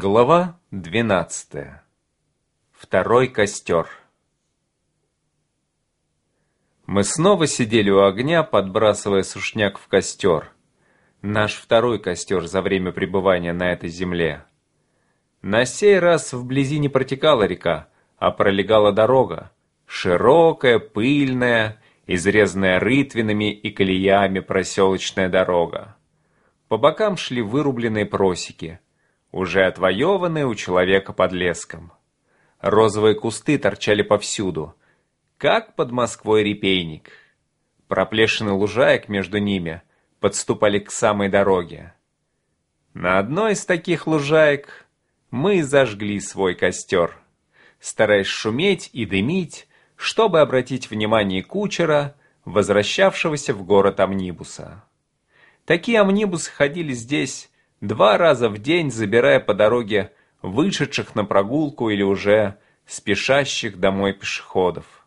Глава 12. Второй костер. Мы снова сидели у огня, подбрасывая сушняк в костер. Наш второй костер за время пребывания на этой земле. На сей раз вблизи не протекала река, а пролегала дорога. Широкая, пыльная, изрезанная рытвинами и колеями проселочная дорога. По бокам шли вырубленные просеки – уже отвоеванные у человека под леском. Розовые кусты торчали повсюду, как под Москвой репейник. Проплешины лужаек между ними подступали к самой дороге. На одной из таких лужаек мы зажгли свой костер, стараясь шуметь и дымить, чтобы обратить внимание кучера, возвращавшегося в город амнибуса. Такие амнибусы ходили здесь два раза в день забирая по дороге вышедших на прогулку или уже спешащих домой пешеходов.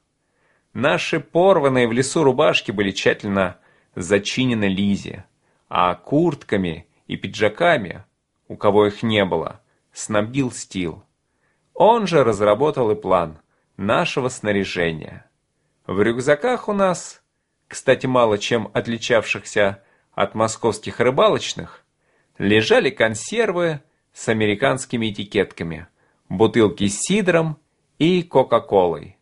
Наши порванные в лесу рубашки были тщательно зачинены Лизе, а куртками и пиджаками, у кого их не было, снабдил Стил. Он же разработал и план нашего снаряжения. В рюкзаках у нас, кстати, мало чем отличавшихся от московских рыбалочных, лежали консервы с американскими этикетками, бутылки с сидром и кока-колой.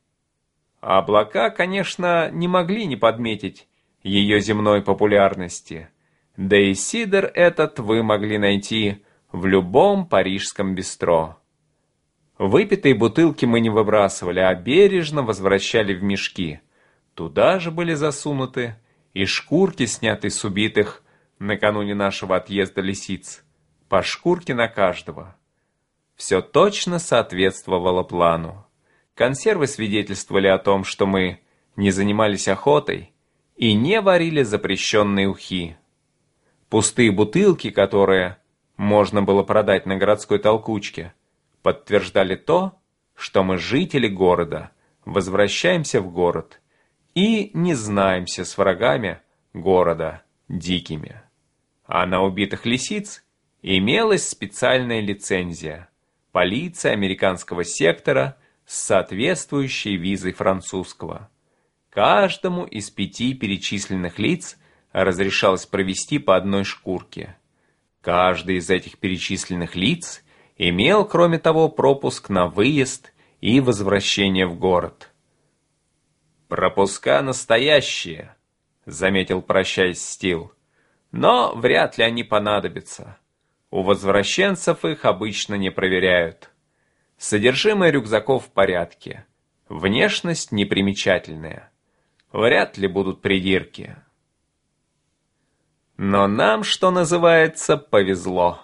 Облака, конечно, не могли не подметить ее земной популярности, да и сидр этот вы могли найти в любом парижском бистро. Выпитые бутылки мы не выбрасывали, а бережно возвращали в мешки. Туда же были засунуты и шкурки, снятые с убитых, накануне нашего отъезда лисиц, по шкурке на каждого. Все точно соответствовало плану. Консервы свидетельствовали о том, что мы не занимались охотой и не варили запрещенные ухи. Пустые бутылки, которые можно было продать на городской толкучке, подтверждали то, что мы жители города, возвращаемся в город и не знаемся с врагами города дикими а на убитых лисиц имелась специальная лицензия – полиция американского сектора с соответствующей визой французского. Каждому из пяти перечисленных лиц разрешалось провести по одной шкурке. Каждый из этих перечисленных лиц имел, кроме того, пропуск на выезд и возвращение в город. «Пропуска настоящие», — заметил, прощаясь Стил. Но вряд ли они понадобятся. У возвращенцев их обычно не проверяют. Содержимое рюкзаков в порядке. Внешность непримечательная. Вряд ли будут придирки. Но нам, что называется, повезло.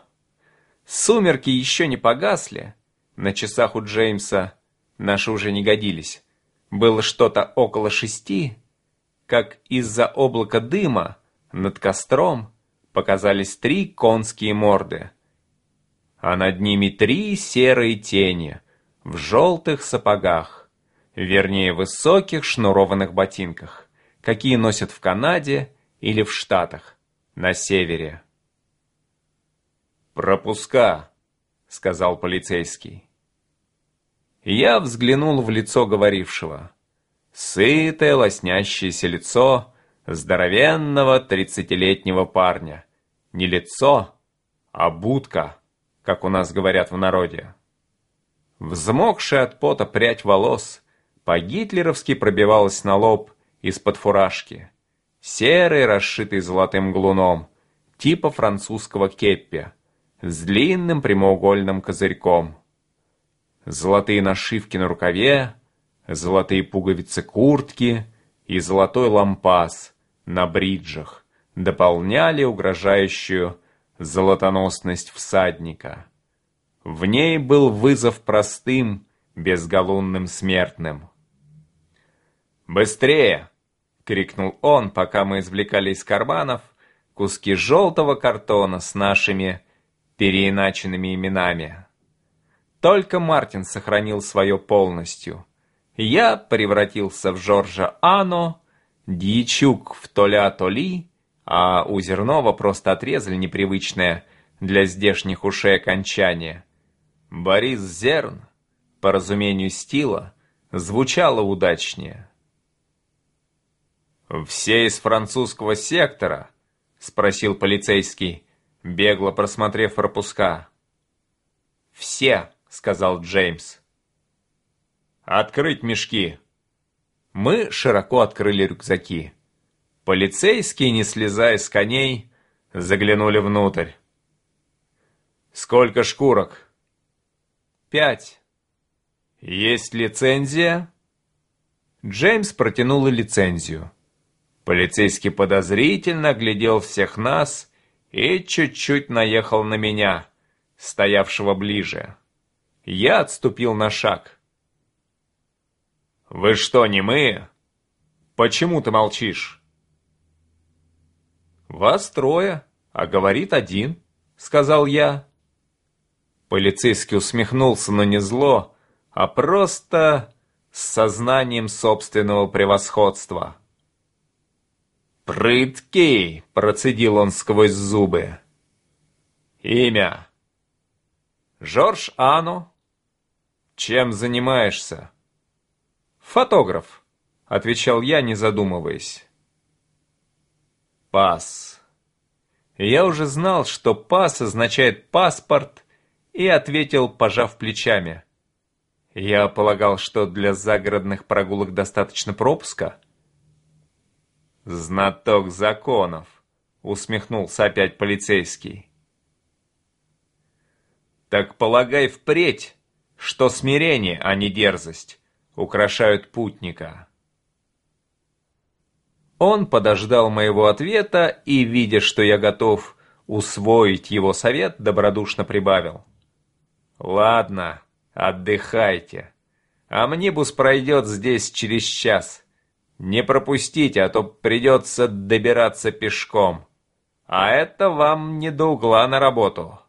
Сумерки еще не погасли. На часах у Джеймса наши уже не годились. Было что-то около шести, как из-за облака дыма над костром показались три конские морды, а над ними три серые тени в желтых сапогах, вернее высоких шнурованных ботинках, какие носят в Канаде или в Штатах, на севере. «Пропуска», — сказал полицейский. Я взглянул в лицо говорившего. Сытое, лоснящееся лицо здоровенного тридцатилетнего парня. Не лицо, а будка, как у нас говорят в народе. Взмокшая от пота прядь волос по-гитлеровски пробивалась на лоб из-под фуражки. Серый, расшитый золотым глуном, типа французского кеппи, с длинным прямоугольным козырьком. Золотые нашивки на рукаве, золотые пуговицы куртки и золотой лампас — на бриджах дополняли угрожающую золотоносность всадника. В ней был вызов простым, безголунным смертным. «Быстрее!» — крикнул он, пока мы извлекали из карманов куски желтого картона с нашими переиначенными именами. Только Мартин сохранил свое полностью. Я превратился в Жоржа Ано, Дьячук в толя-толи, а у Зернова просто отрезали непривычное для здешних ушей окончание. Борис Зерн, по разумению стила, звучало удачнее. «Все из французского сектора?» — спросил полицейский, бегло просмотрев пропуска. «Все», — сказал Джеймс. «Открыть мешки». Мы широко открыли рюкзаки. Полицейские, не слезая с коней, заглянули внутрь. «Сколько шкурок?» «Пять». «Есть лицензия?» Джеймс протянул лицензию. Полицейский подозрительно глядел всех нас и чуть-чуть наехал на меня, стоявшего ближе. Я отступил на шаг. «Вы что, не мы? Почему ты молчишь?» «Вас трое, а говорит один», — сказал я. Полицейский усмехнулся, но не зло, а просто с сознанием собственного превосходства. «Прыткий!» — процедил он сквозь зубы. «Имя?» «Жорж Ано». «Чем занимаешься?» «Фотограф», — отвечал я, не задумываясь. «Пас». Я уже знал, что «пас» означает «паспорт», и ответил, пожав плечами. Я полагал, что для загородных прогулок достаточно пропуска. «Знаток законов», — усмехнулся опять полицейский. «Так полагай впредь, что смирение, а не дерзость, украшают путника». Он подождал моего ответа и, видя, что я готов усвоить его совет, добродушно прибавил. «Ладно, отдыхайте. Амнибус пройдет здесь через час». Не пропустите, а то придется добираться пешком. А это вам не до угла на работу».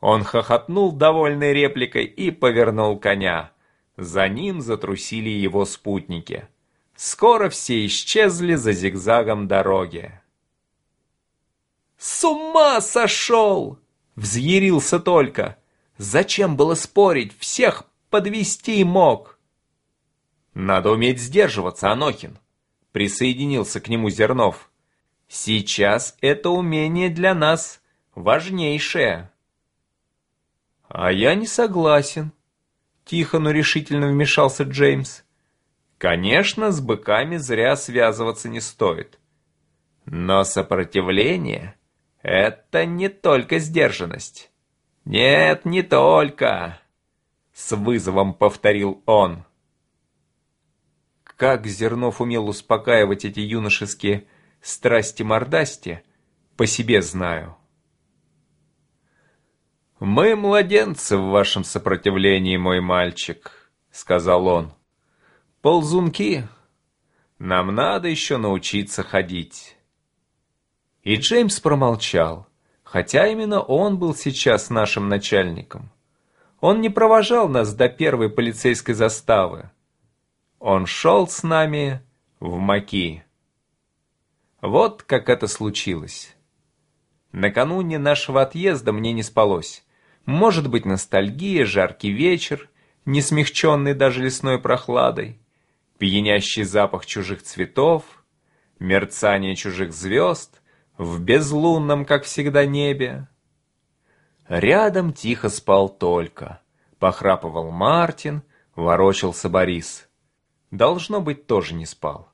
Он хохотнул довольной репликой и повернул коня. За ним затрусили его спутники. Скоро все исчезли за зигзагом дороги. «С ума сошел!» — взъярился только. «Зачем было спорить? Всех подвести мог!» «Надо уметь сдерживаться, Анохин», — присоединился к нему Зернов. «Сейчас это умение для нас важнейшее». «А я не согласен», — тихо, но решительно вмешался Джеймс. «Конечно, с быками зря связываться не стоит. Но сопротивление — это не только сдержанность. Нет, не только», — с вызовом повторил он. Как Зернов умел успокаивать эти юношеские страсти-мордасти, по себе знаю. «Мы младенцы в вашем сопротивлении, мой мальчик», — сказал он. «Ползунки. Нам надо еще научиться ходить». И Джеймс промолчал, хотя именно он был сейчас нашим начальником. Он не провожал нас до первой полицейской заставы, он шел с нами в Маки. Вот как это случилось. Накануне нашего отъезда мне не спалось. Может быть, ностальгия, жаркий вечер, не смягченный даже лесной прохладой, пьянящий запах чужих цветов, мерцание чужих звезд в безлунном, как всегда, небе. Рядом тихо спал только. Похрапывал Мартин, ворочался Борис. Должно быть, тоже не спал.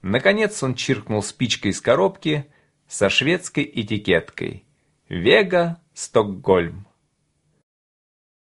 Наконец он чиркнул спичкой из коробки со шведской этикеткой. «Вега, Стокгольм».